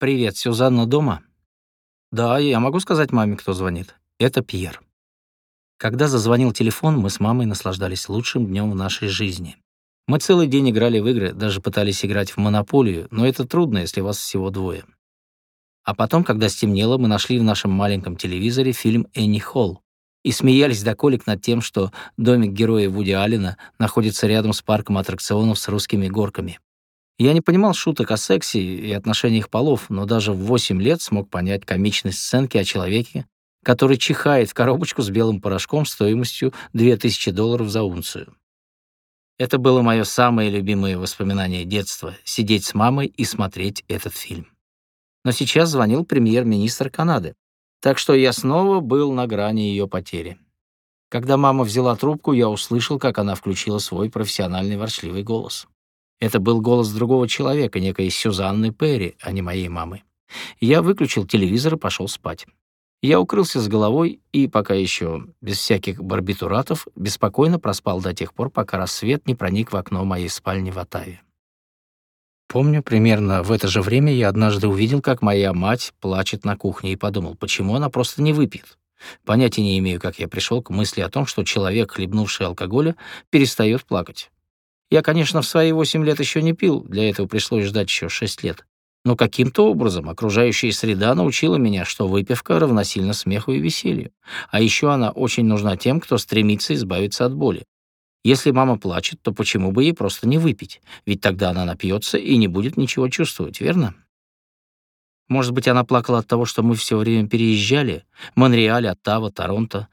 «Привет, Сюзанна дома?» «Да, я могу сказать маме, кто звонит. Это Пьер». Когда зазвонил телефон, мы с мамой наслаждались лучшим днем в нашей жизни. Мы целый день играли в игры, даже пытались играть в монополию, но это трудно, если вас всего двое. А потом, когда стемнело, мы нашли в нашем маленьком телевизоре фильм «Энни Холл» и смеялись до колик над тем, что домик героя Вуди Аллена находится рядом с парком аттракционов с русскими горками. Я не понимал шуток о сексе и отношениях полов, но даже в 8 лет смог понять комичность сценки о человеке, который чихает в коробочку с белым порошком стоимостью 2000 долларов за унцию. Это было мое самое любимое воспоминание детства — сидеть с мамой и смотреть этот фильм. Но сейчас звонил премьер-министр Канады, так что я снова был на грани ее потери. Когда мама взяла трубку, я услышал, как она включила свой профессиональный ворчливый голос. Это был голос другого человека, некой Сюзанны Перри, а не моей мамы. Я выключил телевизор и пошел спать. Я укрылся с головой и, пока еще без всяких барбитуратов, беспокойно проспал до тех пор, пока рассвет не проник в окно моей спальни в Оттаве. Помню, примерно в это же время я однажды увидел, как моя мать плачет на кухне, и подумал, почему она просто не выпьет. Понятия не имею, как я пришел к мысли о том, что человек, хлебнувший алкоголя, перестает плакать. Я, конечно, в свои восемь лет еще не пил, для этого пришлось ждать еще шесть лет. Но каким-то образом окружающая среда научила меня, что выпивка равносильно смеху и веселью. А еще она очень нужна тем, кто стремится избавиться от боли. Если мама плачет, то почему бы ей просто не выпить? Ведь тогда она напьется и не будет ничего чувствовать, верно? Может быть, она плакала от того, что мы все время переезжали? Монреаль, Оттава, Торонто.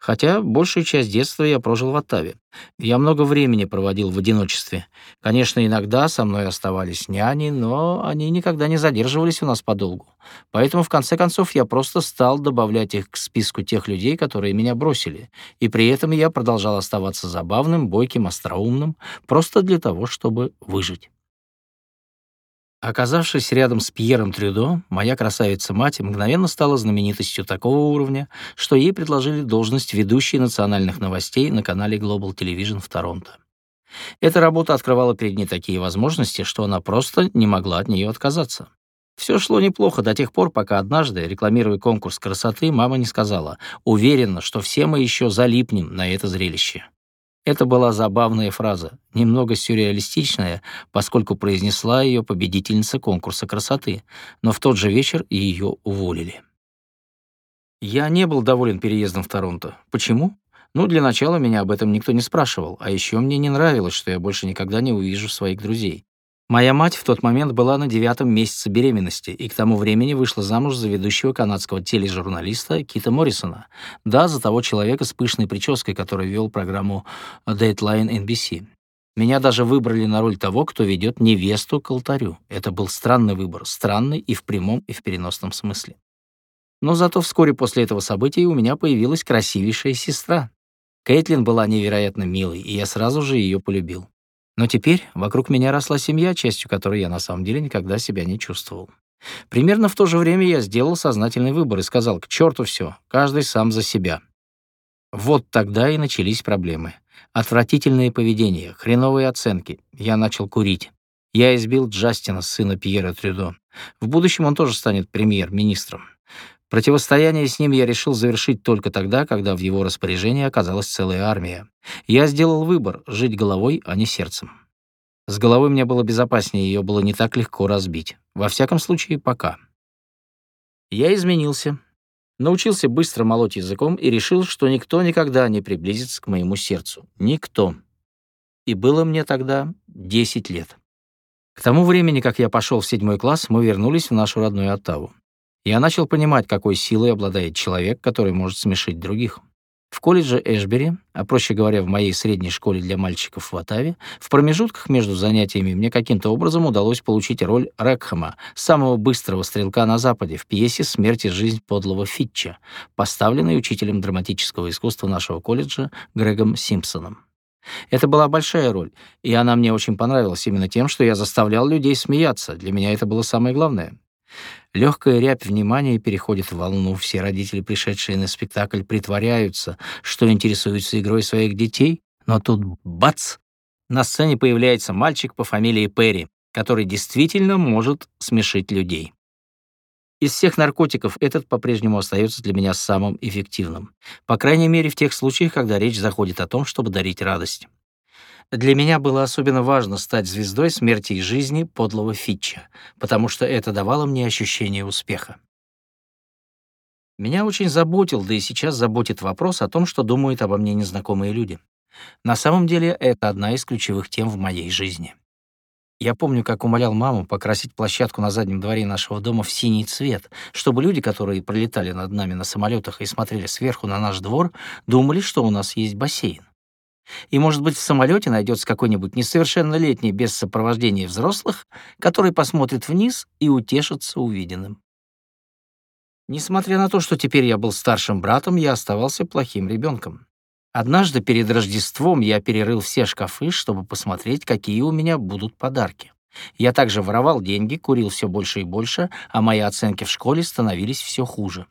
Хотя большую часть детства я прожил в Оттаве. Я много времени проводил в одиночестве. Конечно, иногда со мной оставались няни, но они никогда не задерживались у нас подолгу. Поэтому, в конце концов, я просто стал добавлять их к списку тех людей, которые меня бросили. И при этом я продолжал оставаться забавным, бойким, остроумным, просто для того, чтобы выжить. Оказавшись рядом с Пьером Трюдо, моя красавица-мать мгновенно стала знаменитостью такого уровня, что ей предложили должность ведущей национальных новостей на канале Global Television в Торонто. Эта работа открывала перед ней такие возможности, что она просто не могла от нее отказаться. Все шло неплохо до тех пор, пока однажды, рекламируя конкурс красоты, мама не сказала, уверена, что все мы еще залипнем на это зрелище. Это была забавная фраза, немного сюрреалистичная, поскольку произнесла ее победительница конкурса красоты, но в тот же вечер ее уволили. Я не был доволен переездом в Торонто. Почему? Ну, для начала меня об этом никто не спрашивал, а еще мне не нравилось, что я больше никогда не увижу своих друзей. Моя мать в тот момент была на девятом месяце беременности и к тому времени вышла замуж за ведущего канадского тележурналиста Кита Моррисона. Да, за того человека с пышной прической, который вел программу Dateline NBC. Меня даже выбрали на роль того, кто ведет невесту к алтарю. Это был странный выбор, странный и в прямом, и в переносном смысле. Но зато вскоре после этого события у меня появилась красивейшая сестра. Кейтлин была невероятно милой, и я сразу же ее полюбил. Но теперь вокруг меня росла семья, частью которой я на самом деле никогда себя не чувствовал. Примерно в то же время я сделал сознательный выбор и сказал, к черту все, каждый сам за себя. Вот тогда и начались проблемы. Отвратительное поведение, хреновые оценки. Я начал курить. Я избил Джастина, сына Пьера Трюдо. В будущем он тоже станет премьер-министром. Противостояние с ним я решил завершить только тогда, когда в его распоряжении оказалась целая армия. Я сделал выбор — жить головой, а не сердцем. С головой мне было безопаснее, ее было не так легко разбить. Во всяком случае, пока. Я изменился. Научился быстро молоть языком и решил, что никто никогда не приблизится к моему сердцу. Никто. И было мне тогда 10 лет. К тому времени, как я пошел в седьмой класс, мы вернулись в нашу родную Оттаву. Я начал понимать, какой силой обладает человек, который может смешить других. В колледже Эшбери, а проще говоря, в моей средней школе для мальчиков в Оттаве, в промежутках между занятиями мне каким-то образом удалось получить роль Рекхэма, самого быстрого стрелка на Западе, в пьесе «Смерть и жизнь подлого Фитча», поставленной учителем драматического искусства нашего колледжа Грегом Симпсоном. Это была большая роль, и она мне очень понравилась именно тем, что я заставлял людей смеяться. Для меня это было самое главное. Легкая рябь внимания переходит в волну. Все родители, пришедшие на спектакль, притворяются, что интересуются игрой своих детей, но тут бац! На сцене появляется мальчик по фамилии Перри, который действительно может смешить людей. Из всех наркотиков этот по-прежнему остается для меня самым эффективным, по крайней мере в тех случаях, когда речь заходит о том, чтобы дарить радость. Для меня было особенно важно стать звездой смерти и жизни подлого Фитча, потому что это давало мне ощущение успеха. Меня очень заботил, да и сейчас заботит вопрос о том, что думают обо мне незнакомые люди. На самом деле, это одна из ключевых тем в моей жизни. Я помню, как умолял маму покрасить площадку на заднем дворе нашего дома в синий цвет, чтобы люди, которые пролетали над нами на самолетах и смотрели сверху на наш двор, думали, что у нас есть бассейн. И, может быть, в самолете найдется какой-нибудь несовершеннолетний без сопровождения взрослых, который посмотрит вниз и утешится увиденным. Несмотря на то, что теперь я был старшим братом, я оставался плохим ребенком. Однажды перед Рождеством я перерыл все шкафы, чтобы посмотреть, какие у меня будут подарки. Я также воровал деньги, курил все больше и больше, а мои оценки в школе становились все хуже.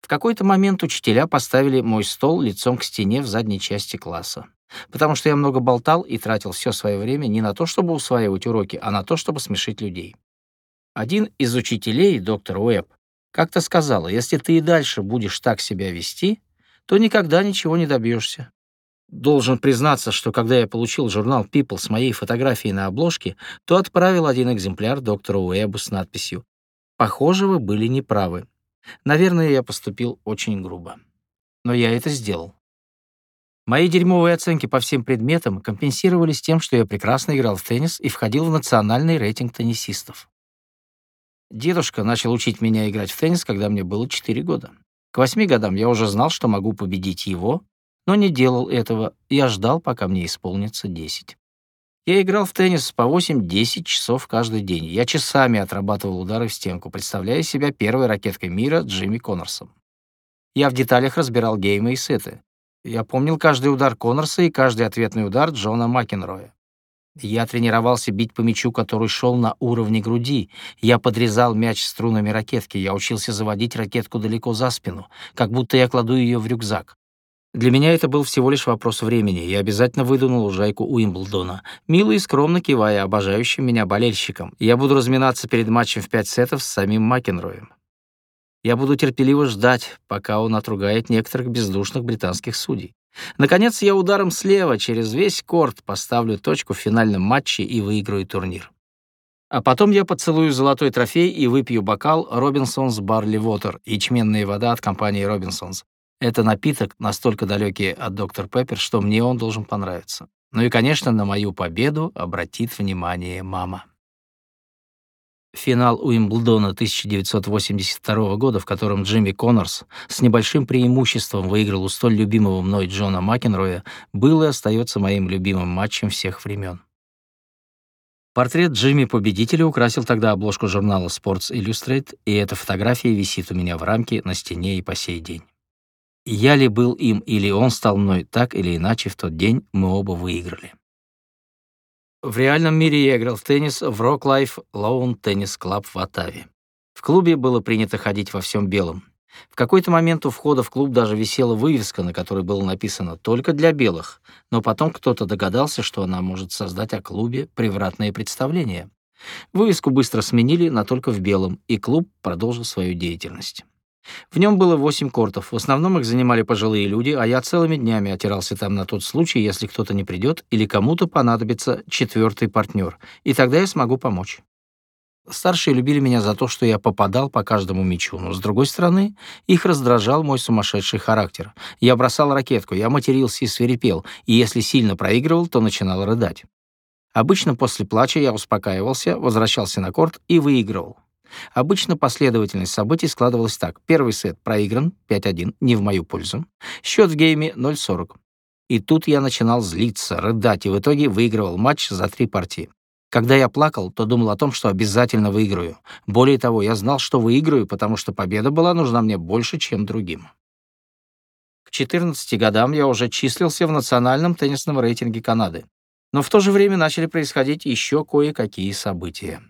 В какой-то момент учителя поставили мой стол лицом к стене в задней части класса, потому что я много болтал и тратил все свое время не на то, чтобы усваивать уроки, а на то, чтобы смешить людей. Один из учителей, доктор Уэбб, как-то сказала, если ты и дальше будешь так себя вести, то никогда ничего не добьешься. Должен признаться, что когда я получил журнал People с моей фотографией на обложке, то отправил один экземпляр доктору Уэббу с надписью «Похоже, вы были неправы. Наверное, я поступил очень грубо. Но я это сделал. Мои дерьмовые оценки по всем предметам компенсировались тем, что я прекрасно играл в теннис и входил в национальный рейтинг теннисистов. Дедушка начал учить меня играть в теннис, когда мне было 4 года. К восьми годам я уже знал, что могу победить его, но не делал этого. Я ждал, пока мне исполнится 10. Я играл в теннис по 8-10 часов каждый день. Я часами отрабатывал удары в стенку, представляя себя первой ракеткой мира Джимми Коннорсом. Я в деталях разбирал геймы и сеты. Я помнил каждый удар Коннорса и каждый ответный удар Джона Макенроя. Я тренировался бить по мячу, который шел на уровне груди. Я подрезал мяч струнами ракетки. Я учился заводить ракетку далеко за спину, как будто я кладу ее в рюкзак. Для меня это был всего лишь вопрос времени. Я обязательно выйду на лужайку Уимблдона, мило и скромно кивая обожающим меня болельщикам. Я буду разминаться перед матчем в пять сетов с самим Макенроем. Я буду терпеливо ждать, пока он отругает некоторых бездушных британских судей. Наконец, я ударом слева через весь корт поставлю точку в финальном матче и выиграю турнир. А потом я поцелую золотой трофей и выпью бокал Робинсонс Барли Вотер, ячменная вода от компании Робинсонс. Это напиток настолько далекий от Доктор Пеппер, что мне он должен понравиться. Ну и, конечно, на мою победу обратит внимание мама. Финал Уимблдона 1982 года, в котором Джимми Коннорс с небольшим преимуществом выиграл у столь любимого мной Джона Макенроя, был и остается моим любимым матчем всех времен. Портрет Джимми победителя украсил тогда обложку журнала Sports Illustrated, и эта фотография висит у меня в рамке на стене и по сей день. Я ли был им или он стал мной, так или иначе в тот день мы оба выиграли. В реальном мире я играл в теннис в Rock Life Lawn Tennis Club в Оттаве. В клубе было принято ходить во всем белом. В какой-то момент у входа в клуб даже висела вывеска, на которой было написано «Только для белых», но потом кто-то догадался, что она может создать о клубе превратное представление. Вывеску быстро сменили на «Только в белом», и клуб продолжил свою деятельность. В нем было восемь кортов. В основном их занимали пожилые люди, а я целыми днями отирался там на тот случай, если кто-то не придет или кому-то понадобится четвертый партнер, и тогда я смогу помочь. Старшие любили меня за то, что я попадал по каждому мячу, но, с другой стороны, их раздражал мой сумасшедший характер. Я бросал ракетку, я матерился и свирепел, и если сильно проигрывал, то начинал рыдать. Обычно после плача я успокаивался, возвращался на корт и выигрывал. Обычно последовательность событий складывалась так. Первый сет проигран 5-1, не в мою пользу. Счет в гейме 0-40. И тут я начинал злиться, рыдать, и в итоге выигрывал матч за три партии. Когда я плакал, то думал о том, что обязательно выиграю. Более того, я знал, что выиграю, потому что победа была нужна мне больше, чем другим. К 14 годам я уже числился в национальном теннисном рейтинге Канады. Но в то же время начали происходить еще кое-какие события.